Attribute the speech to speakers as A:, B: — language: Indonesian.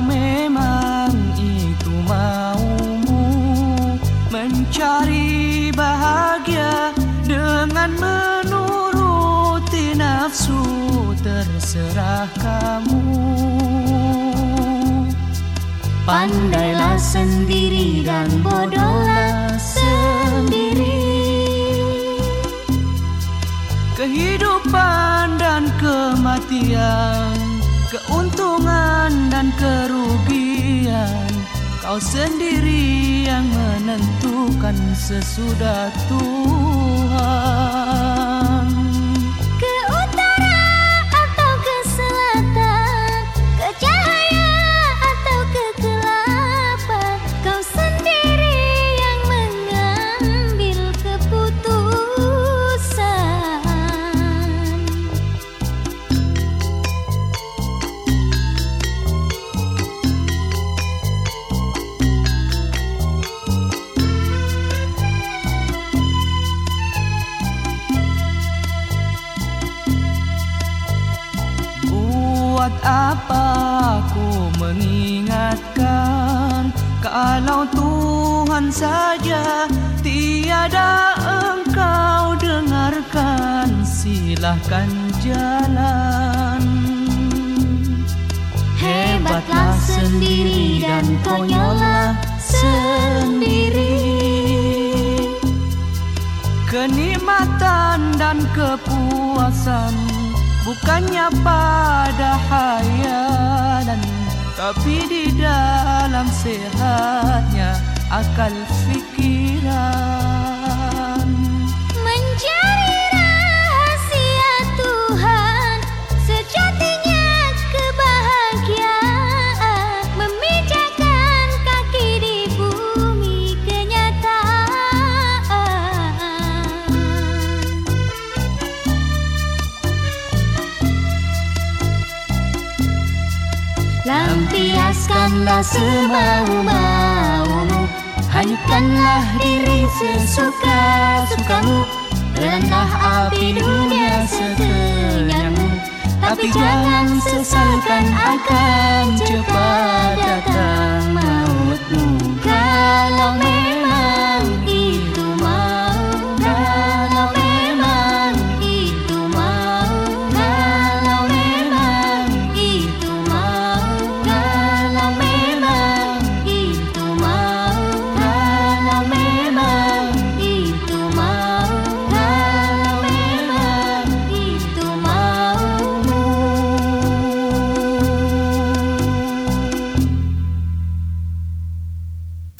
A: Memang itu maumu Mencari bahagia dengan menuruti nafsu Terserah kamu.
B: Pandailah sendiri dan bodohlah sendiri.
A: Kehidupan dan kematian Keuntungan dan kerugian. Kau sendiri yang menentukan sesudah Tuhan Buat apa aku mengingatkan? Kalau Tuhan saja tiada engkau dengarkan Silahkan jalan.
B: Hebatlah sendiri dan konyollah sendiri.
A: Kenikmatan dan kepuasan Bukannya hayalan Tapi di dalam sehatnya akal
B: Lampiaskanlah semau-maumu. Hanyutkanlah diri sesuka-sukamu Renah api dunia sekenyangmu. Tapi jangan sesalkan akan cepat datang mau